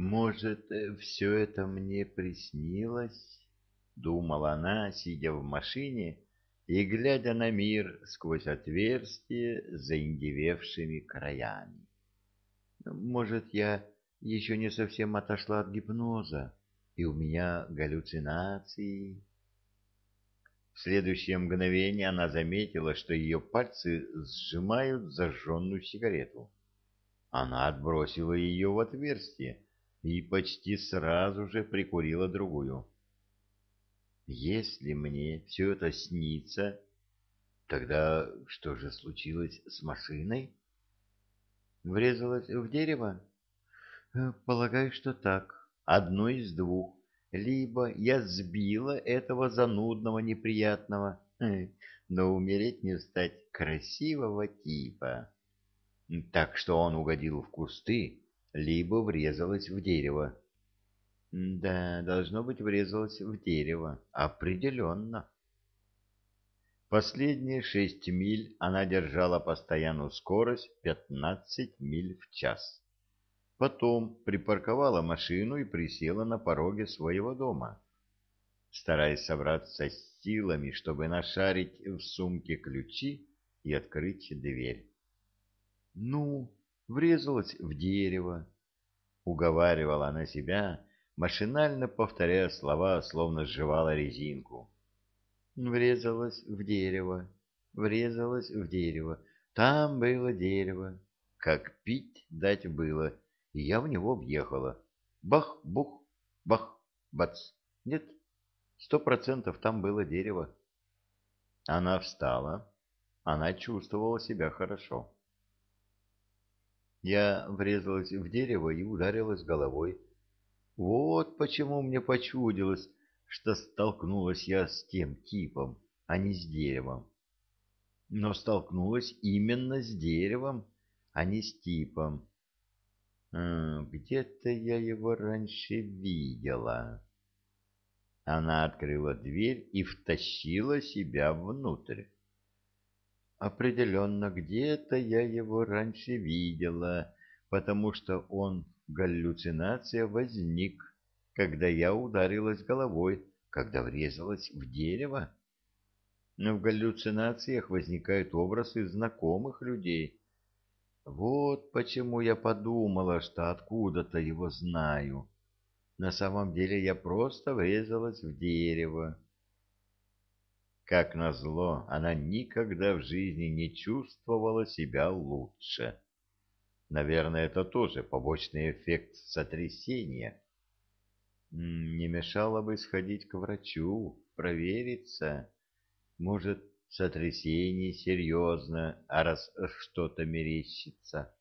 Может, все это мне приснилось? Думала она, сидя в машине и глядя на мир сквозь отверстие заиндевевшими краями. Может, я еще не совсем отошла от гипноза, и у меня галлюцинации? В следующее мгновение она заметила, что ее пальцы сжимают зажженную сигарету. Она отбросила ее в отверстие и почти сразу же прикурила другую. Если мне все это снится, тогда что же случилось с машиной? Врезалась в дерево? Э, полагаю, что так. Одно из двух. Либо я сбила этого занудного неприятного, э, но умереть не стать красивого типа. Так что он угодил в кусты, либо врезалась в дерево. Да, должно быть, врезалась в дерево. Определенно. Последние шесть миль она держала постоянную скорость 15 миль в час. Потом припарковала машину и присела на пороге своего дома, стараясь собраться с силами, чтобы нашарить в сумке ключи и открыть дверь. «Ну, врезалась в дерево», — уговаривала она себя, машинально повторяя слова, словно сживала резинку. Врезалась в дерево, врезалась в дерево. Там было дерево. Как пить дать было, и я в него въехала. Бах-бух, бах-бац. Нет, сто процентов там было дерево. Она встала. Она чувствовала себя хорошо. Я врезалась в дерево и ударилась головой. Вот почему мне почудилось, что столкнулась я с тем типом, а не с деревом. Но столкнулась именно с деревом, а не с типом. Где-то я его раньше видела. Она открыла дверь и втащила себя внутрь. Определенно, где-то я его раньше видела, потому что он галлюцинация возник, когда я ударилась головой, когда врезалась в дерево. Но в галлюцинациях возникают образы знакомых людей. Вот почему я подумала, что откуда-то его знаю. На самом деле я просто врезалась в дерево. Как назло, она никогда в жизни не чувствовала себя лучше. Наверное, это тоже побочный эффект сотрясения. Не мешало бы сходить к врачу, провериться. Может, сотрясение серьезно, а раз что-то мерещится.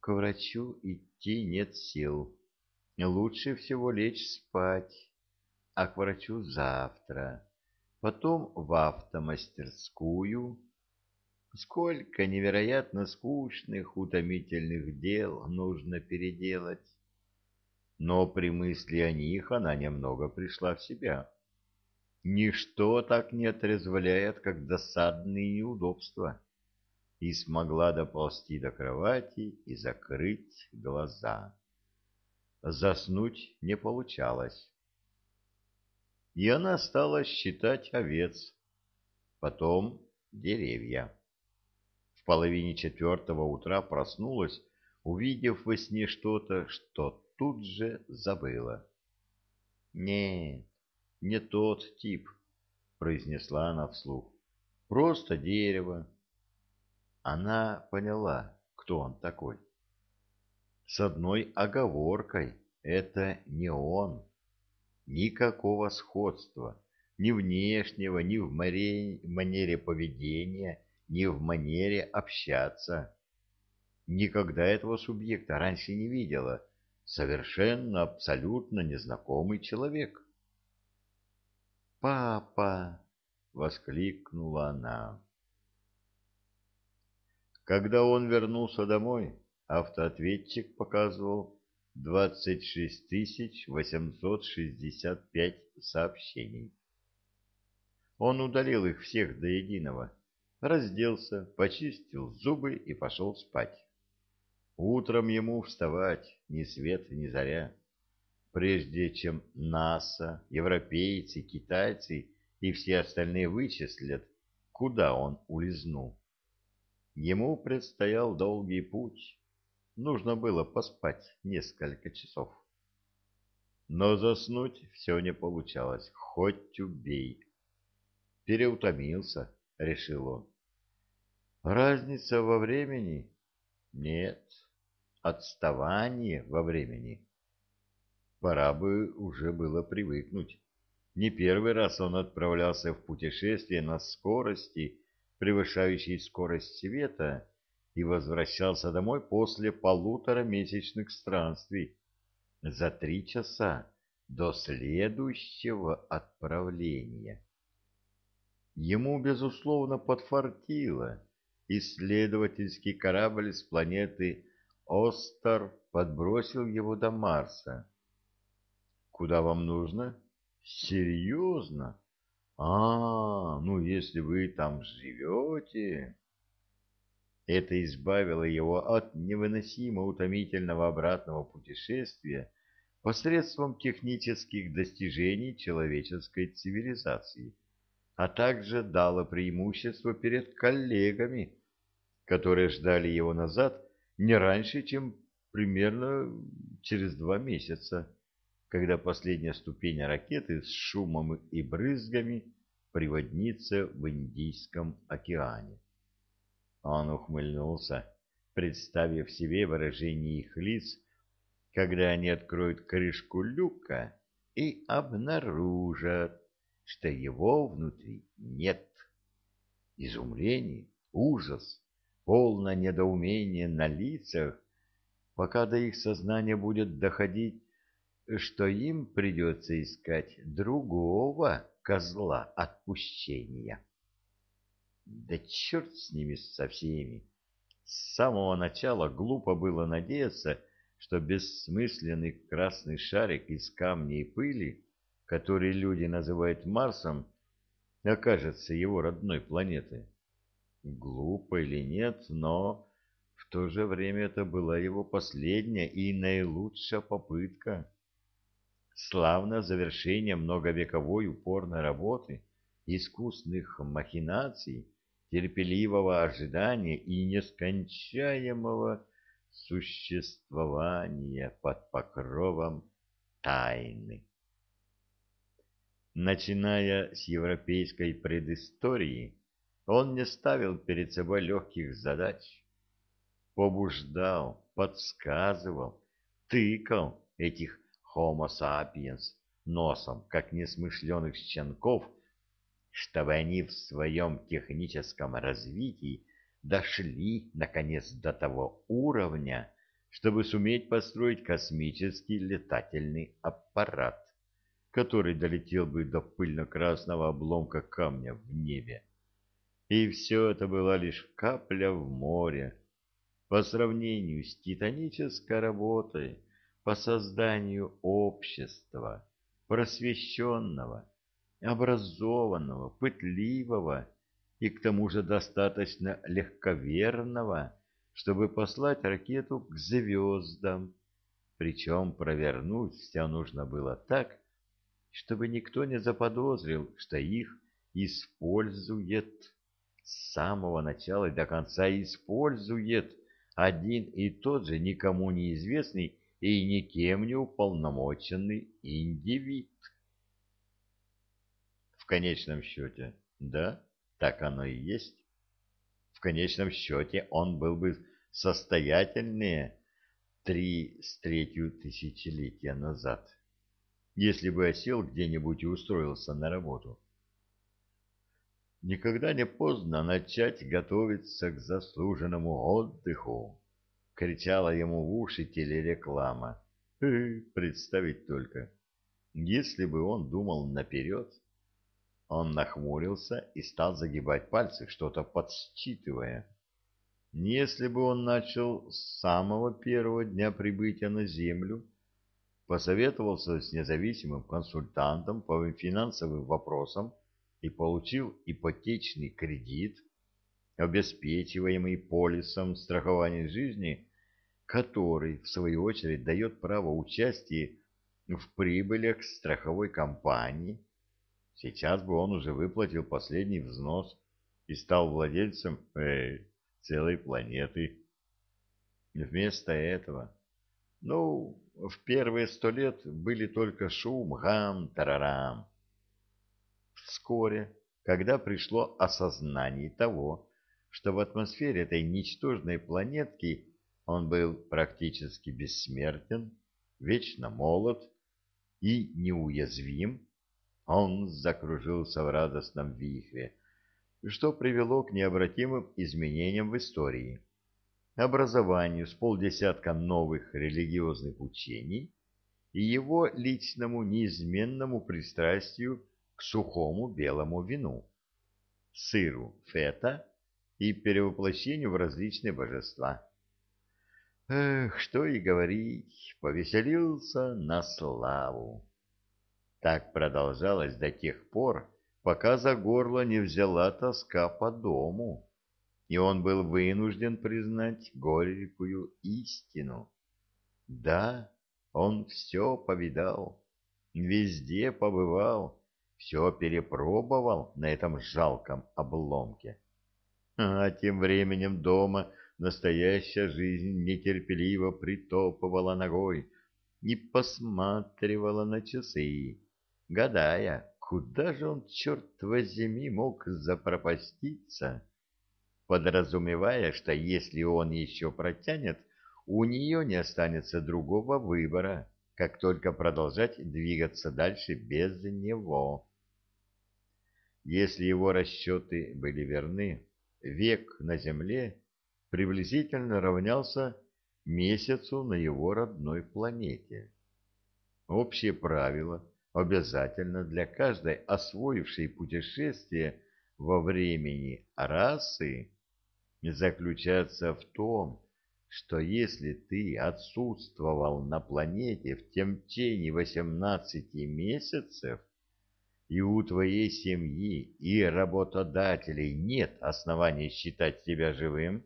К врачу идти нет сил. Лучше всего лечь спать, а к врачу завтра. Потом в автомастерскую Сколько невероятно скучных, утомительных дел нужно переделать. Но при мысли о них она немного пришла в себя. Ничто так не отрезвляет, как досадные неудобства. И смогла доползти до кровати и закрыть глаза. Заснуть не получалось. И она стала считать овец, потом деревья в половине четвертого утра проснулась, увидев во сне что-то, что тут же забыла. «Нет, не тот тип», — произнесла она вслух. «Просто дерево». Она поняла, кто он такой. С одной оговоркой — это не он. Никакого сходства, ни внешнего, ни в манере поведения — ни в манере общаться. Никогда этого субъекта раньше не видела. Совершенно, абсолютно незнакомый человек. «Папа!» — воскликнула она. Когда он вернулся домой, автоответчик показывал 26 865 сообщений. Он удалил их всех до единого разделся, почистил зубы и пошел спать. Утром ему вставать ни свет, ни заря. Прежде чем НАСА, европейцы, китайцы и все остальные вычислят, куда он улизнул. Ему предстоял долгий путь. Нужно было поспать несколько часов. Но заснуть все не получалось, хоть убей. Переутомился, решил он. Разница во времени? Нет, отставание во времени. Пора бы уже было привыкнуть. Не первый раз он отправлялся в путешествие на скорости, превышающей скорость света, и возвращался домой после полутора месячных странствий за три часа до следующего отправления. Ему, безусловно, подфартило. Исследовательский корабль с планеты Остер подбросил его до Марса. Куда вам нужно? Серьезно? А, ну если вы там живете... Это избавило его от невыносимо утомительного обратного путешествия посредством технических достижений человеческой цивилизации, а также дало преимущество перед коллегами, которые ждали его назад не раньше, чем примерно через два месяца когда последняя ступень ракеты с шумом и брызгами приводнится в Индийском океане. Он ухмыльнулся, представив себе выражение их лиц, когда они откроют крышку люка и обнаружат, что его внутри нет. Изумление, ужас, полное недоумение на лицах, пока до их сознания будет доходить что им придется искать другого козла отпущения. Да черт с ними со всеми! С самого начала глупо было надеяться, что бессмысленный красный шарик из камня и пыли, который люди называют Марсом, окажется его родной планетой. Глупо или нет, но в то же время это была его последняя и наилучшая попытка славное завершение многовековой упорной работы, искусных махинаций, терпеливого ожидания и нескончаемого существования под покровом тайны. Начиная с европейской предыстории, он не ставил перед собой легких задач, побуждал, подсказывал, тыкал этих Homo sapiens носом, как несмышленых щенков, чтобы они в своем техническом развитии дошли, наконец, до того уровня, чтобы суметь построить космический летательный аппарат, который долетел бы до пыльно-красного обломка камня в небе. И все это была лишь капля в море по сравнению с титанической работой, по созданию общества, просвещенного, образованного, пытливого и к тому же достаточно легковерного, чтобы послать ракету к звездам. Причем провернуть все нужно было так, чтобы никто не заподозрил, что их использует с самого начала и до конца использует один и тот же никому неизвестный и никем не уполномоченный индивид. В конечном счете, да, так оно и есть. В конечном счете он был бы состоятельнее три с третью тысячелетия назад, если бы осел где-нибудь и устроился на работу. Никогда не поздно начать готовиться к заслуженному отдыху, — кричала ему в уши телереклама. Э, представить только. Если бы он думал наперед... Он нахмурился и стал загибать пальцы, что-то подсчитывая. Если бы он начал с самого первого дня прибытия на Землю, посоветовался с независимым консультантом по финансовым вопросам и получил ипотечный кредит, обеспечиваемый полисом страхования жизни, который, в свою очередь, дает право участия в прибылях страховой компании, сейчас бы он уже выплатил последний взнос и стал владельцем э, целой планеты. Вместо этого, ну, в первые сто лет были только шум, гам, тарарам. Вскоре, когда пришло осознание того, что в атмосфере этой ничтожной планетки он был практически бессмертен, вечно молод и неуязвим, он закружился в радостном вихре, что привело к необратимым изменениям в истории, образованию с полдесятка новых религиозных учений и его личному неизменному пристрастию к сухому белому вину, сыру фета и перевоплощению в различные божества. Эх, что и говорить, повеселился на славу. Так продолжалось до тех пор, пока за горло не взяла тоска по дому, и он был вынужден признать горькую истину. Да, он все повидал, везде побывал, все перепробовал на этом жалком обломке. А тем временем дома настоящая жизнь нетерпеливо притопывала ногой и посматривала на часы, гадая, куда же он, черт возьми, мог запропаститься, подразумевая, что если он еще протянет, у нее не останется другого выбора, как только продолжать двигаться дальше без него. Если его расчеты были верны, век на Земле приблизительно равнялся месяцу на его родной планете. Общее правило обязательно для каждой освоившей путешествие во времени расы заключается в том, что если ты отсутствовал на планете в течение 18 месяцев, и у твоей семьи и работодателей нет оснований считать тебя живым,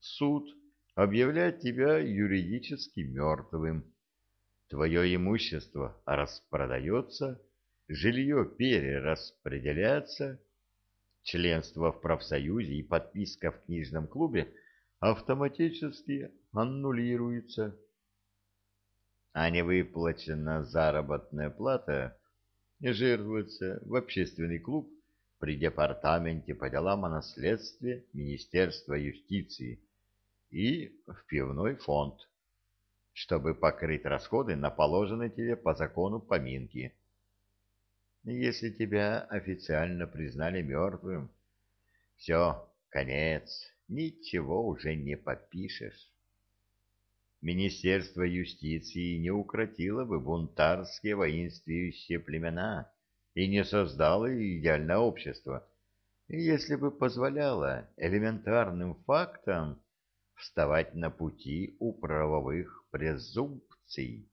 суд объявляет тебя юридически мертвым. Твое имущество распродается, жилье перераспределяется, членство в профсоюзе и подписка в книжном клубе автоматически аннулируется. А невыплаченная заработная плата жертвуется в общественный клуб при департаменте по делам о наследстве Министерства юстиции и в пивной фонд, чтобы покрыть расходы на положенные тебе по закону поминки. Если тебя официально признали мертвым, все, конец, ничего уже не попишешь. Министерство юстиции не укротило бы бунтарские воинствующие племена и не создало идеальное общество, если бы позволяло элементарным фактам вставать на пути у правовых презумпций.